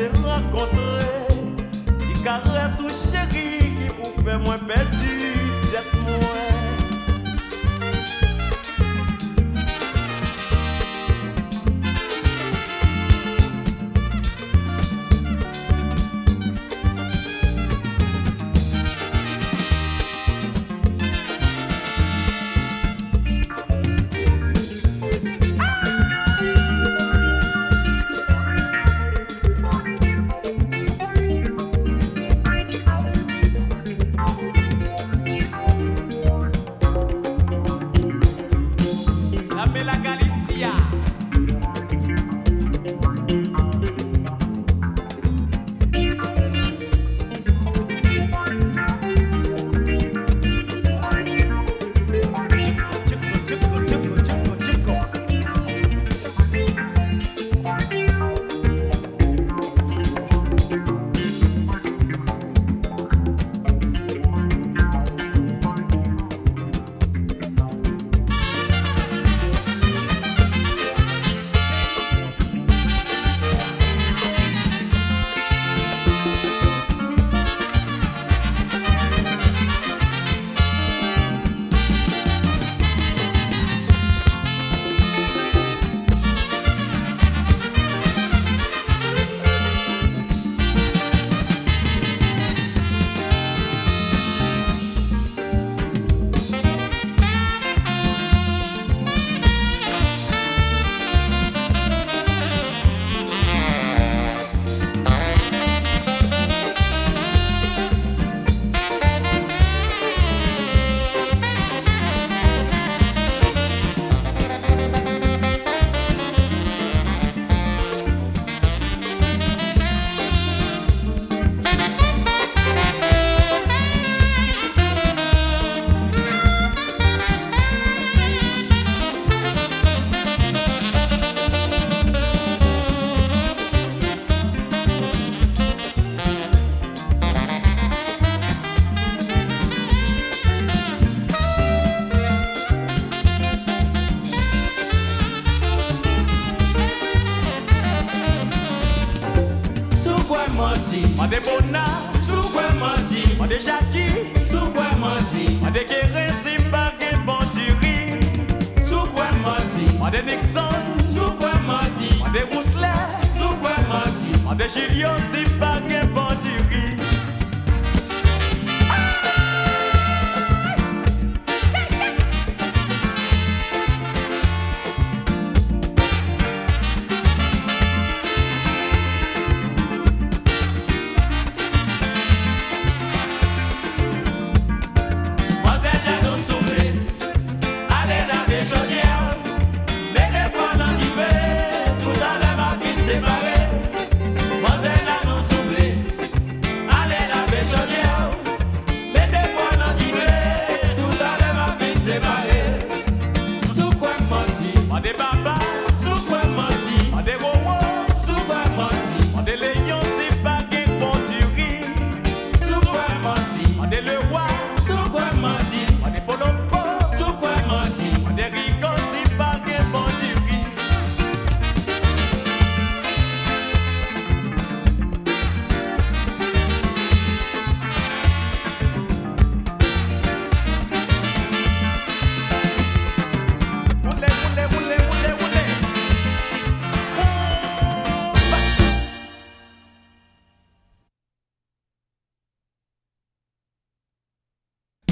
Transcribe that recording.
te renkontre Ti kares ou cheri ki pou fe mwen perdi Jet mwen Kwen manzi, Mande Bona, sou kwen manzi, mande Jackie, sou kwen manzi, mande Kéré, Zimbabwe, Banduri, sou kwen manzi, mande Nixon, sou kwen manzi, mande Rousselet, sou kwen manzi, mande Julio, Zimbabwe, débat